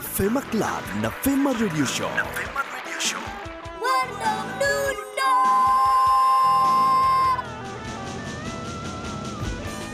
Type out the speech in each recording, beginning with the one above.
Fema Club na Fema Radio Show. Na Fema Radio Show.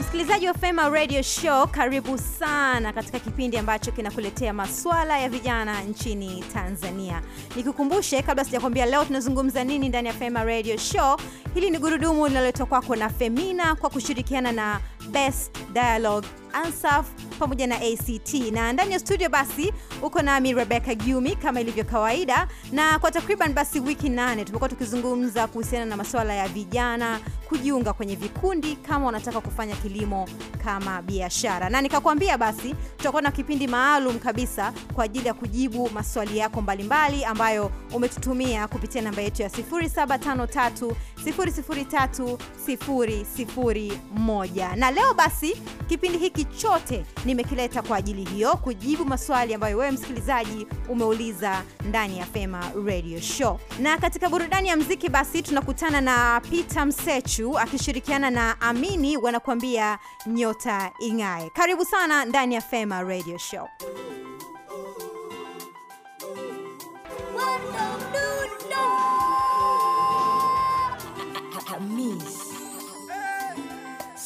Msikilizaji wa Fema Radio Show, karibu sana katika kipindi ambacho kinakuletea masuala ya vijana nchini Tanzania. Nikukumbushe kabla sijakwambia leo tunazungumza nini ndani ya Fema Radio Show, hili ni gurudumu linaloletwa kwako na Femina kwa kushirikiana na Best Dialogue Ansaf pamoja na ACT na ndani ya studio basi uko nami Rebecca Gyumi kama ilivyo kawaida, na kwa takriban basi wiki nane tumekuwa tukizungumza kuhusiana na masuala ya vijana kujiunga kwenye vikundi kama wanataka kufanya kilimo kama biashara, na nikakwambia basi tutakuwa na kipindi maalum kabisa kwa ajili ya kujibu maswali yako mbalimbali ambayo umetutumia kupitia namba yetu ya 0753 003 001 na leo basi kipindi hiki chote nimekileta kwa ajili hiyo kujibu maswali ambayo wewe msikilizaji umeuliza ndani ya Fema Radio Show. Na katika burudani ya mziki basi tunakutana na Peter Msechu akishirikiana na Amini wanakuambia nyota ing'ae. Karibu sana ndani ya Fema Radio Show.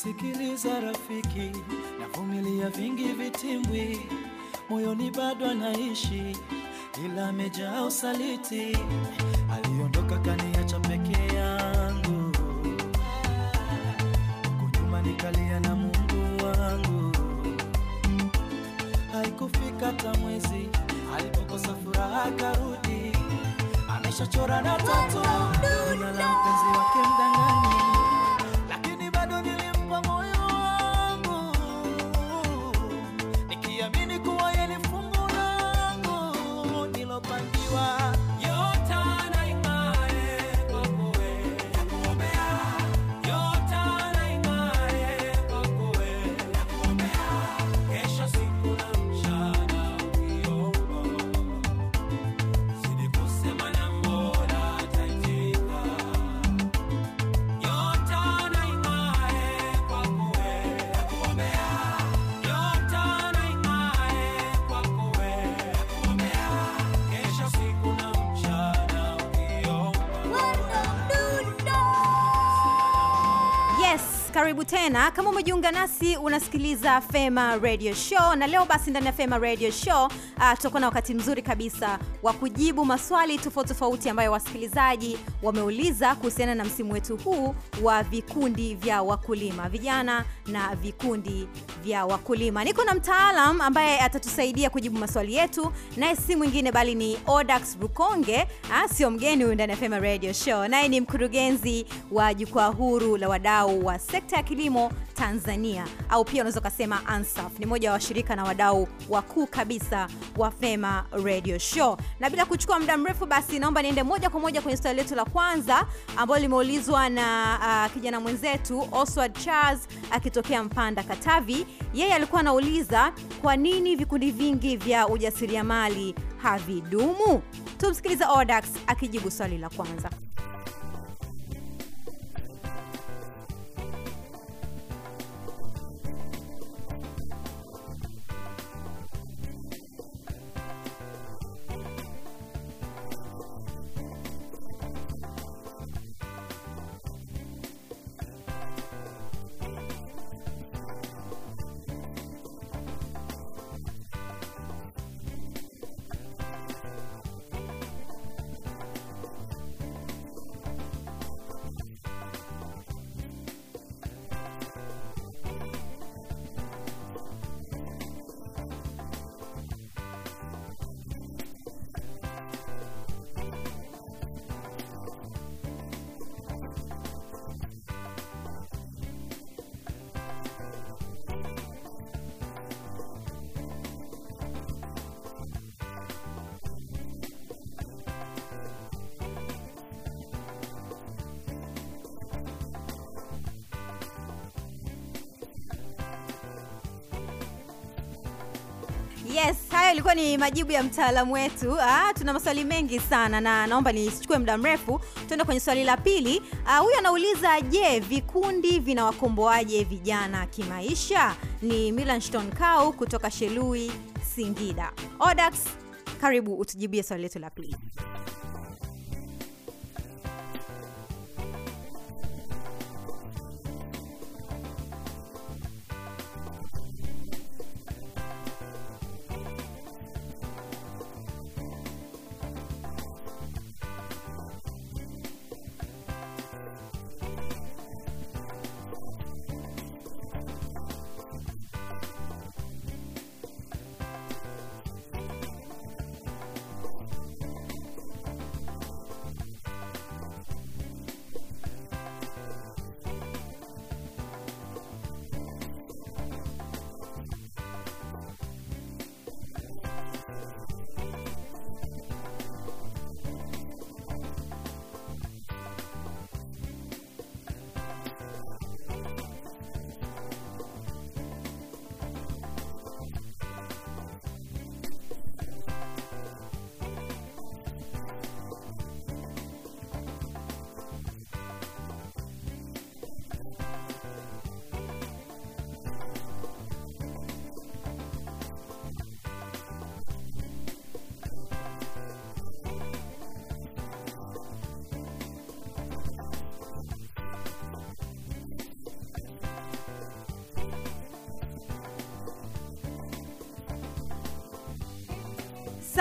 Sikiliza rafiki, navumilia vingi vitimbwi, moyoni bado anaishi, ila amejaa usaliti. Aliondoka kaniacha peke yangu, huku nyuma nikalia na Mungu wangu. Haikufika hata mwezi alipokosa furaha karudi ameshachora na tatu jina la mpenzi wake karibu tena. Kama umejiunga nasi, unasikiliza Fema Radio Show, na leo basi ndani ya Fema Radio Show uh, tutakuwa na wakati mzuri kabisa wa kujibu maswali tofauti tofauti ambayo wasikilizaji wameuliza kuhusiana na msimu wetu huu wa vikundi vya wakulima, vijana na vikundi vya wakulima. Niko na mtaalam ambaye atatusaidia kujibu maswali yetu, naye si mwingine bali ni Odax Bukonge. Ah, sio mgeni huyu ndani ya Fema Radio Show, naye ni mkurugenzi wa jukwaa huru la wadau wa sekta ya kilimo Tanzania, au pia unaweza ukasema ANSAF. Ni moja wa washirika na wadau wakuu kabisa wa Fema Radio Show. Na bila kuchukua muda mrefu, basi naomba niende moja kwa moja kwenye swali letu la kwanza ambalo limeulizwa na uh, kijana mwenzetu Oswald Charles akitokea Mpanda, Katavi. Yeye alikuwa anauliza kwa nini vikundi vingi vya ujasiriamali havidumu. Tumsikilize Odax akijibu swali la kwanza. Yes, hayo ilikuwa ni majibu ya mtaalamu wetu. Ah, tuna maswali mengi sana na naomba nisichukue muda mrefu. Tuende kwenye swali la pili. Ah, huyu anauliza, je, vikundi vinawakomboaje vijana kimaisha? Ni Milanston Kau kutoka Shelui Singida. Odax, karibu utujibie swali letu la pili.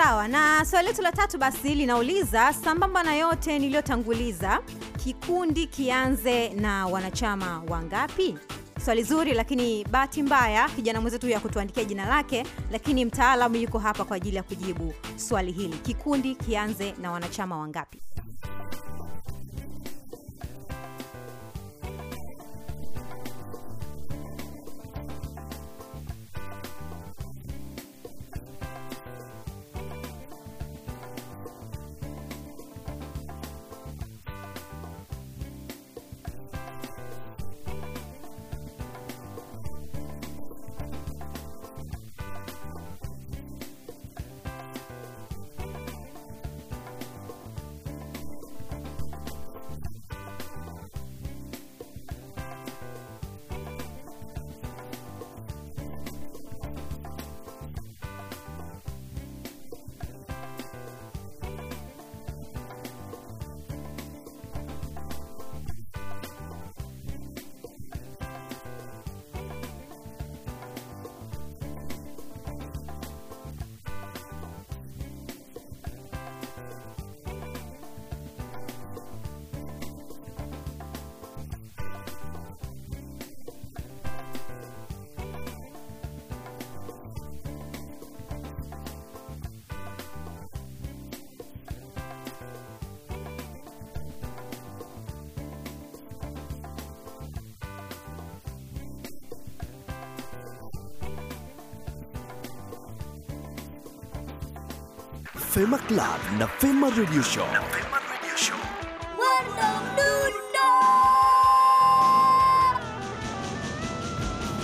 Sawa, na swali letu la tatu basi linauliza sambamba na yote niliyotanguliza, kikundi kianze na wanachama wangapi? Swali zuri, lakini bahati mbaya kijana mwenzetu huyu kutuandikia jina lake, lakini mtaalamu yuko hapa kwa ajili ya kujibu swali hili. Kikundi kianze na wanachama wangapi? Fema Club na Fema Radio Show.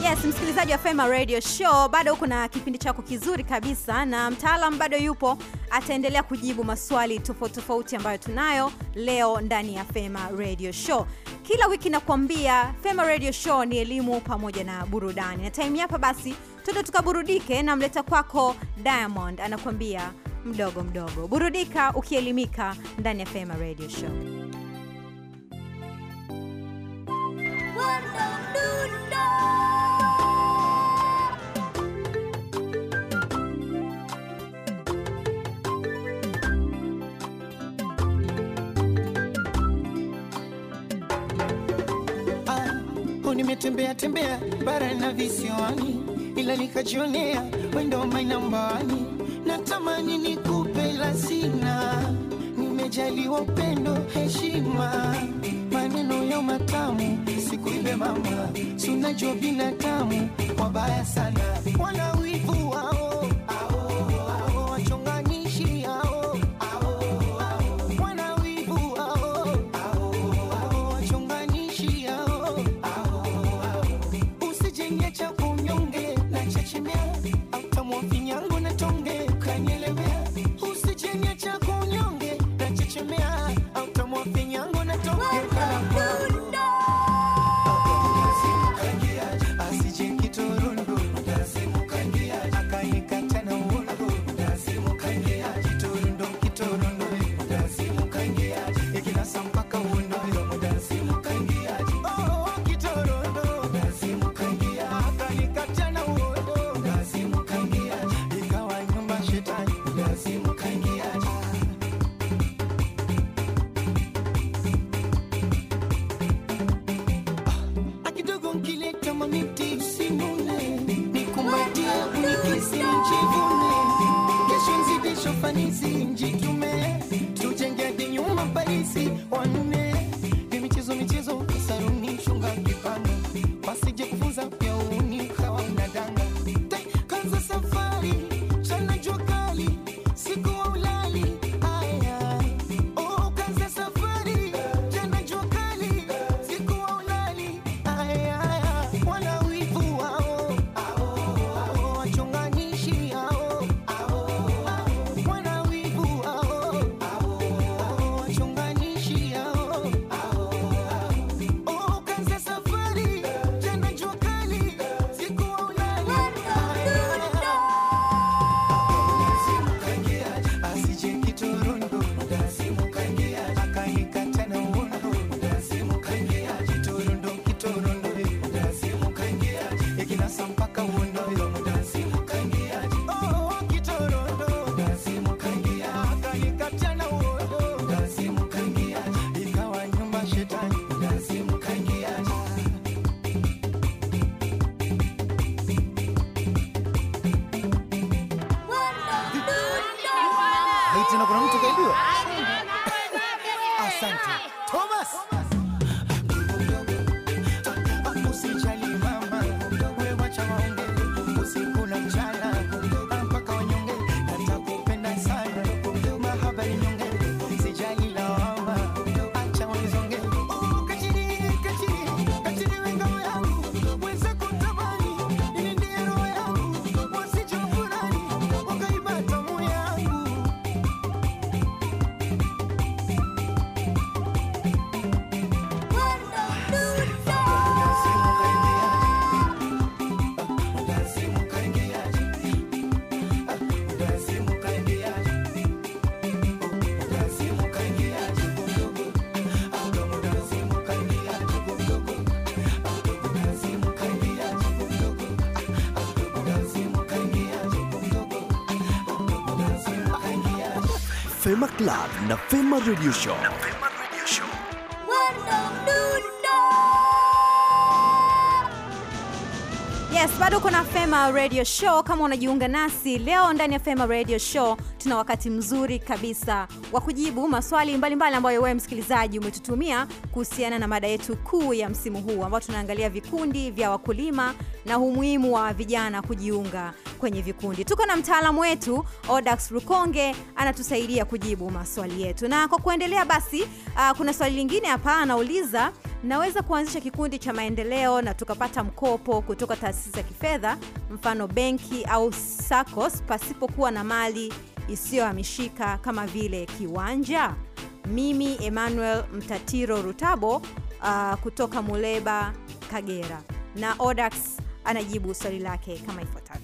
Yes, msikilizaji wa Fema Radio Show, bado uko na kipindi chako kizuri kabisa, na mtaalam bado yupo, ataendelea kujibu maswali tofauti tofauti ambayo tunayo leo ndani ya Fema Radio Show. Kila wiki nakwambia Fema Radio Show ni elimu pamoja na burudani, na time hapa basi tuende tukaburudike. Namleta kwako Diamond, anakuambia mdogo mdogo. Burudika ukielimika ndani ya Fema Radio Show. Ah, nimetembea tembea bara na visiwani, ila nikajionea wendo mainambani. Nimejaliwa upendo, heshima, maneno ya matamu, sikuibe mama, sunajua unajua binadamu wabaya sana, wana Hii tena kuna mtu kaibiwa. Asante Thomas. Usijali Fema Club na Fema Radio Show. Yes, bado kuna Fema Radio Show. Kama unajiunga nasi leo ndani ya Fema Radio Show, tuna wakati mzuri kabisa wa kujibu maswali mbalimbali mbali ambayo wewe msikilizaji umetutumia kuhusiana na mada yetu kuu ya msimu huu ambao tunaangalia vikundi vya wakulima na umuhimu wa vijana kujiunga kwenye vikundi. Tuko na mtaalamu wetu Odax Rukonge anatusaidia kujibu maswali yetu, na kwa kuendelea basi, uh, kuna swali lingine hapa anauliza naweza kuanzisha kikundi cha maendeleo na tukapata mkopo kutoka taasisi za kifedha mfano benki au SACCOS pasipokuwa na mali isiyohamishika kama vile kiwanja. Mimi emmanuel mtatiro rutabo uh, kutoka muleba kagera. Na odax anajibu swali lake kama ifuatavyo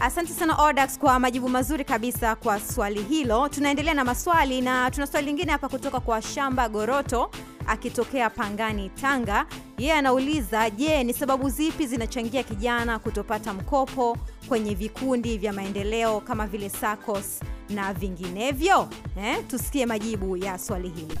Asante sana Odax kwa majibu mazuri kabisa kwa swali hilo. Tunaendelea na maswali na tuna swali lingine hapa kutoka kwa Shamba Goroto akitokea Pangani, Tanga. Yeye anauliza, je, ni sababu zipi zinachangia kijana kutopata mkopo kwenye vikundi vya maendeleo kama vile SACCOS na vinginevyo? Eh, tusikie majibu ya swali hili.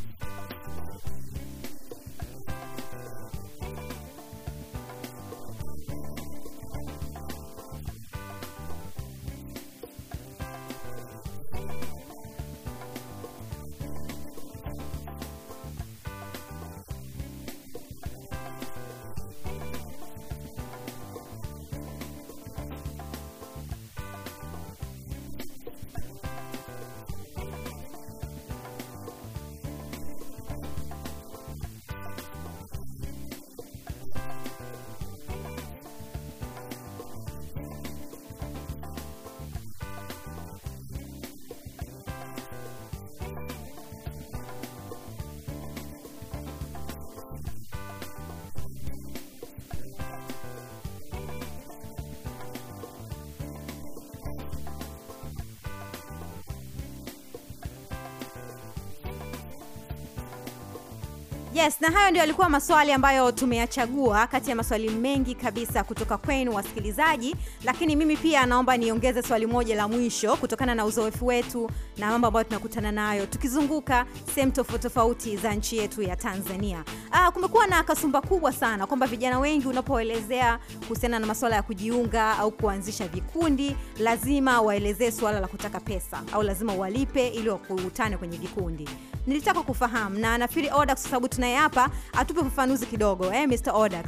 Yes, na hayo ndio yalikuwa maswali ambayo tumeyachagua kati ya maswali mengi kabisa kutoka kwenu wasikilizaji, lakini mimi pia naomba niongeze swali moja la mwisho kutokana na uzoefu wetu na mambo ambayo tunakutana nayo tukizunguka sehemu tofauti tofauti za nchi yetu ya Tanzania. Ah, kumekuwa na kasumba kubwa sana kwamba vijana wengi unapoelezea kuhusiana na masuala ya kujiunga au kuanzisha vikundi, lazima waelezee suala la kutaka pesa au lazima walipe ili wakutane kwenye vikundi. Nilitaka kufahamu na nafikiri Odax kwa sababu tunaye hapa atupe ufafanuzi kidogo eh, Mr. Odax.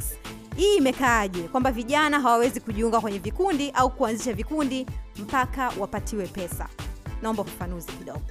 Hii imekaaje kwamba vijana hawawezi kujiunga kwenye vikundi au kuanzisha vikundi mpaka wapatiwe pesa? Naomba ufafanuzi kidogo.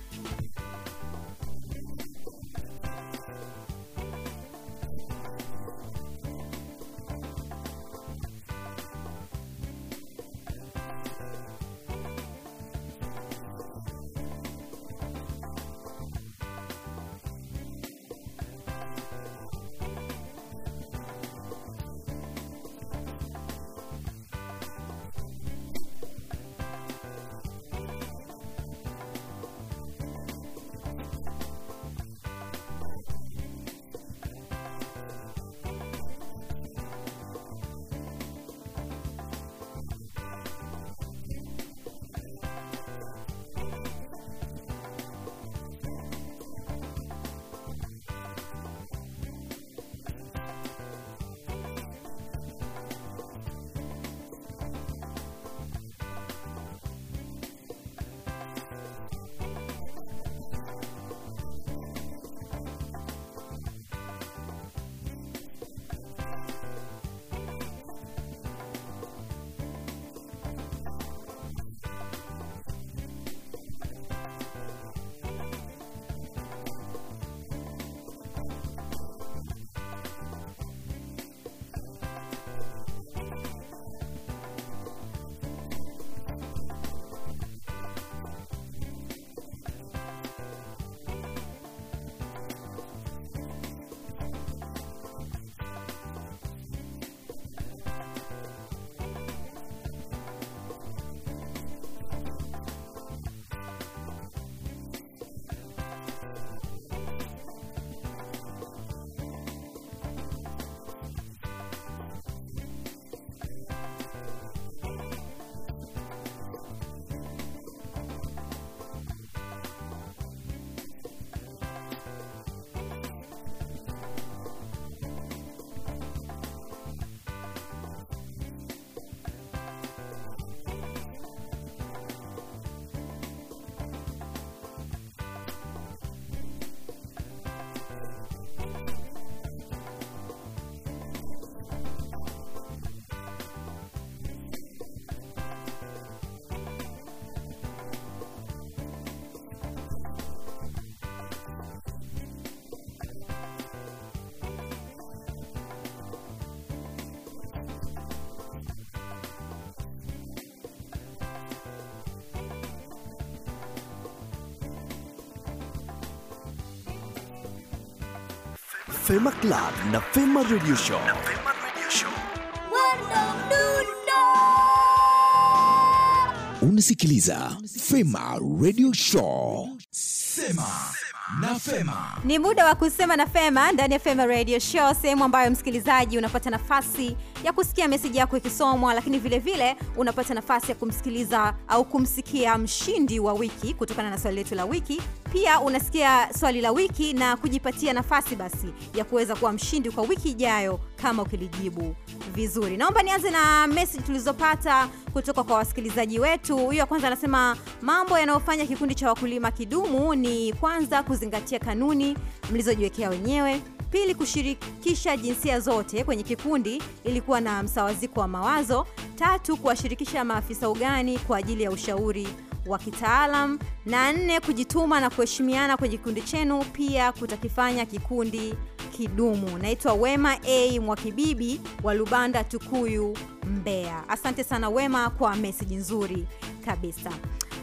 Fema Club na Fema Radio Show. Na Fema Radio Show. Unasikiliza Fema Radio Show. Sema na Fema. Ni muda wa kusema na Fema ndani ya Fema Radio Show, sehemu ambayo msikilizaji unapata nafasi ya kusikia meseji yako ikisomwa, lakini vile vile unapata nafasi ya kumsikiliza au kumsikia mshindi wa wiki kutokana na swali letu la wiki. Pia unasikia swali la wiki na kujipatia nafasi basi ya kuweza kuwa mshindi kwa wiki ijayo kama ukilijibu vizuri. Naomba nianze na message tulizopata kutoka kwa wasikilizaji wetu. Huyo wa kwanza anasema mambo yanayofanya kikundi cha wakulima kidumu ni kwanza kuzingatia kanuni mlizojiwekea wenyewe, pili kushirikisha jinsia zote kwenye kikundi ili kuwa na msawaziko wa mawazo, tatu kuwashirikisha maafisa ugani kwa ajili ya ushauri wa kitaalam, na nne kujituma na kuheshimiana kwenye kikundi chenu, pia kutakifanya kikundi kidumu. Naitwa Wema A Mwakibibi wa Lubanda, Tukuyu, mbea Asante sana Wema kwa meseji nzuri kabisa.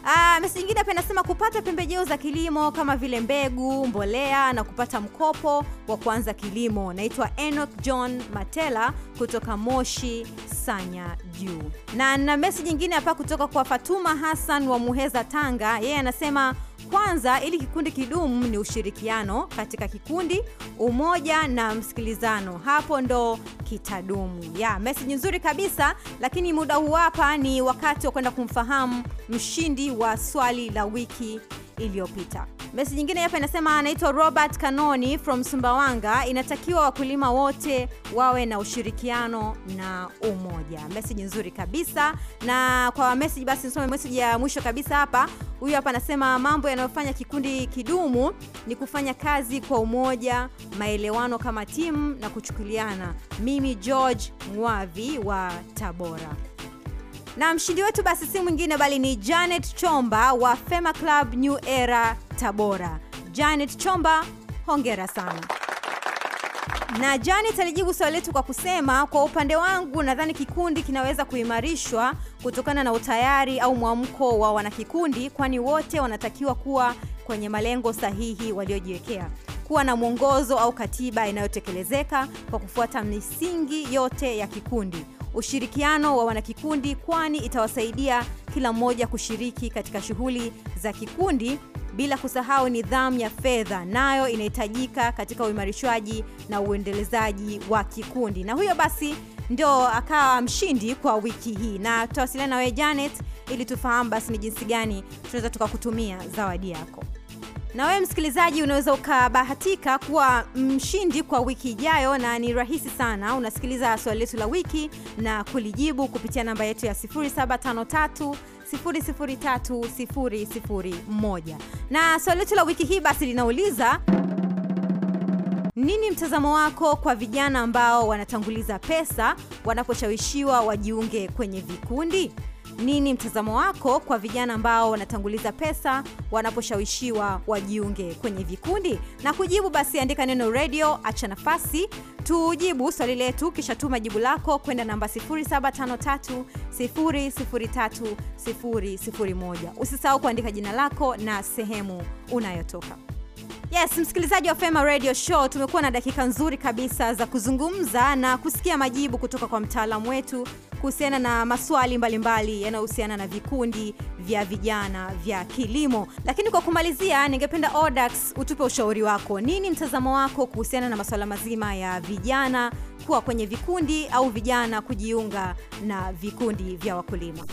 Ah, meseji nyingine hapa inasema kupata pembejeo za kilimo kama vile mbegu, mbolea na kupata mkopo wa kuanza kilimo. Naitwa Enoch John Matela kutoka Moshi Sanya Juu. Na na meseji nyingine hapa kutoka kwa Fatuma Hassan wa Muheza Tanga. Yeye anasema kwanza, ili kikundi kidumu ni ushirikiano katika kikundi, umoja na msikilizano, hapo ndo kitadumu. Ya meseji nzuri kabisa, lakini muda huu hapa ni wakati wa kwenda kumfahamu mshindi wa swali la wiki iliyopita. Mesi nyingine hapa inasema anaitwa Robert Kanoni from Sumbawanga. Inatakiwa wakulima wote wawe na ushirikiano na umoja. Meseji nzuri kabisa. Na kwa meseji basi nisome meseji ya mwisho kabisa hapa. Huyu hapa anasema mambo yanayofanya kikundi kidumu ni kufanya kazi kwa umoja, maelewano kama timu na kuchukuliana. Mimi George Mwavi wa Tabora na mshindi wetu basi si mwingine bali ni Janet Chomba wa Fema Club New Era Tabora. Janet Chomba, hongera sana. Na Janet alijibu swali letu kwa kusema, kwa upande wangu nadhani kikundi kinaweza kuimarishwa kutokana na utayari au mwamko wa wanakikundi, kwani wote wanatakiwa kuwa kwenye malengo sahihi waliojiwekea kuwa na mwongozo au katiba inayotekelezeka kwa kufuata misingi yote ya kikundi ushirikiano wa wanakikundi, kwani itawasaidia kila mmoja kushiriki katika shughuli za kikundi, bila kusahau nidhamu ya fedha, nayo inahitajika katika uimarishwaji na uendelezaji wa kikundi. Na huyo basi ndio akawa mshindi kwa wiki hii, na tutawasiliana na wewe Janet ili tufahamu basi ni jinsi gani tunaweza tukakutumia zawadi yako na wewe msikilizaji unaweza ukabahatika kuwa mshindi kwa wiki ijayo na ni rahisi sana. Unasikiliza swali letu la wiki na kulijibu kupitia namba yetu ya 753 003 na swali letu la wiki hii basi linauliza nini mtazamo wako kwa vijana ambao wanatanguliza pesa wanaposhawishiwa wajiunge kwenye vikundi nini mtazamo wako kwa vijana ambao wanatanguliza pesa wanaposhawishiwa wajiunge kwenye vikundi? Na kujibu basi andika neno radio acha nafasi. Tujibu swali letu kisha tuma jibu lako kwenda namba 0753 003 usisahau kuandika jina lako na sehemu unayotoka. Yes, msikilizaji wa Fema Radio Show, tumekuwa na dakika nzuri kabisa za kuzungumza na kusikia majibu kutoka kwa mtaalamu wetu kuhusiana na maswali mbalimbali yanayohusiana na vikundi vya vijana vya kilimo. Lakini kwa kumalizia, ningependa Odax utupe ushauri wako. Nini mtazamo wako kuhusiana na masuala mazima ya vijana kuwa kwenye vikundi au vijana kujiunga na vikundi vya wakulima?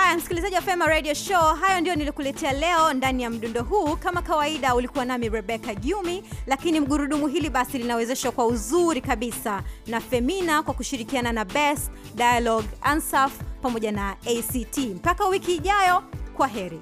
Haya msikilizaji wa fema radio show hayo ndio nilikuletea leo ndani ya mdundo huu. Kama kawaida ulikuwa nami rebeka gyumi lakini mgurudumu hili basi linawezeshwa kwa uzuri kabisa na femina kwa kushirikiana na best dialogue ansaf pamoja na act mpaka wiki ijayo kwa heri